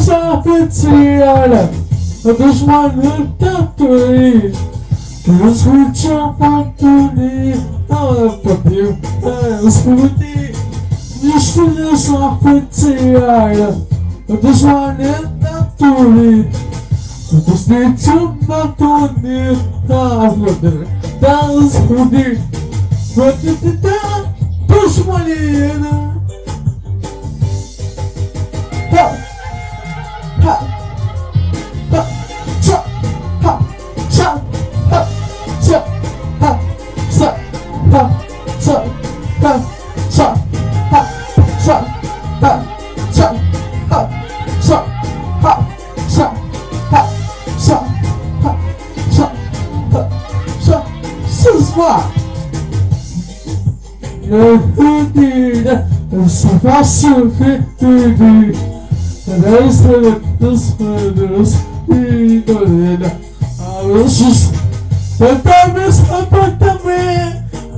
essa petiana dos manantatuí Os cuchapaturi Papio, os puti Os filhos da petiana dos manantatuí Os nechumatuni Papio, os puti Dos manantatuí Go! vida Eu se faço fetido Resta dos meus e dorelha A luzes Fantasmas,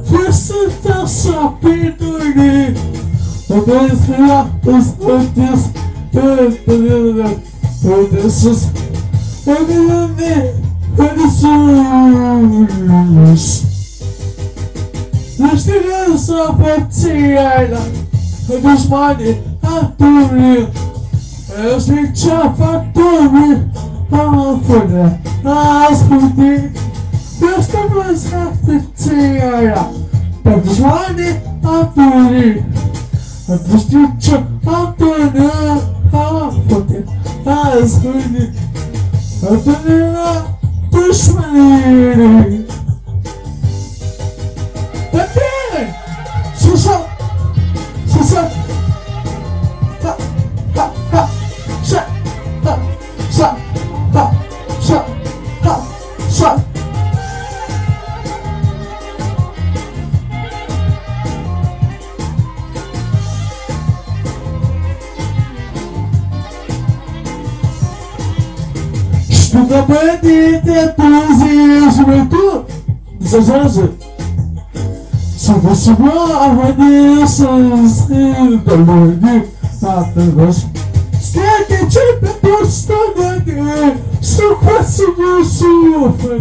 Que Disso tá só pendurei Eu desvia os antes Pendurei Eu desço Eu desvia Eu desço Aşkın yusuf hepsiyle Düşmanı hatırlıyor Özbekçe faktörü Bana fırla Nasıl değil Dostumuz hepsiyle Düşmanı hatırlıyor Düşmanı hatırlıyor Штука бандита, тузишь мы тут. Зажажи. Сюда-сюда, обводился, сын, домой не отдашь. Сколько чипа турстаны, сухо сиди суфа,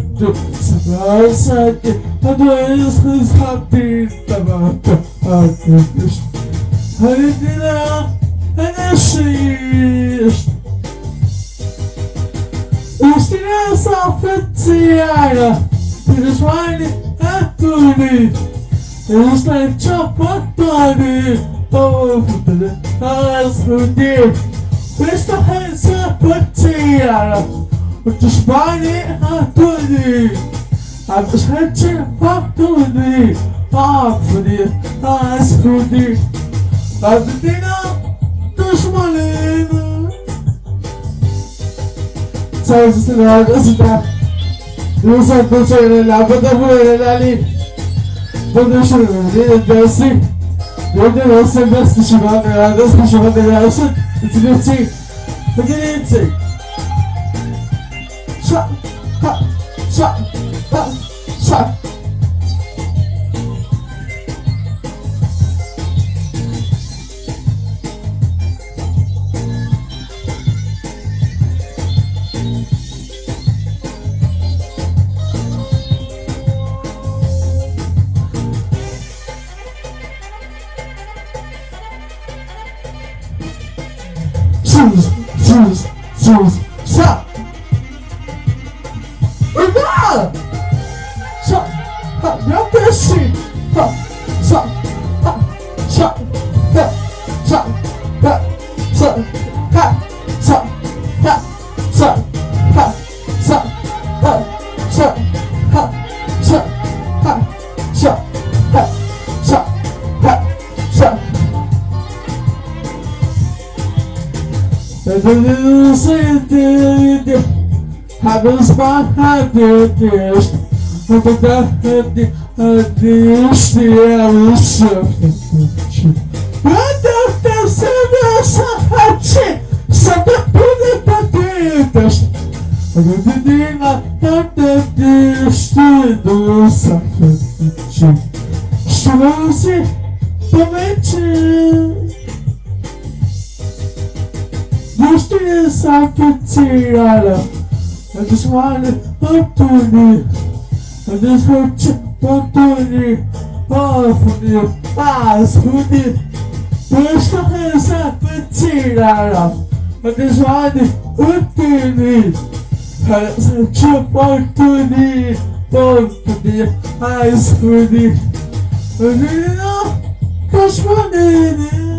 сюда сади, тогда если схваты, табата, а ты пишешь. А ведь не на А она шишь. criança feiticeira Pirismine é tudo. Eles têm chapatone Oh, asfundir Esta criança feiticeira Pirismine é tudo. I'm just hunting for tudo. Affundir, asfundir Avenida dos malinos sözcüsü arkasında Yusuf Kılıçören'in arkada bu öğrenenliğin Bu düşünürüz yine dersin Yolda olsun ders dışı var, ders dışı var, ne dersin? İçin için, bugün için mercy. Have a spot, have your tears, have a death, have Adeus, fiel servente. Adeus, teu Senhor servente. Sobre tudo patentes. Divina, tanta destruidora servente. Chance, promete. Justiça que te Eu A eu puni. Adeus, desmalho, Antônio, pau fudido, paz fudido. Deixa rezar pra tirar a Adesvane, Antônio. Sentiu oportunidade, todo dia, mais fudido. Menino, paz fudido.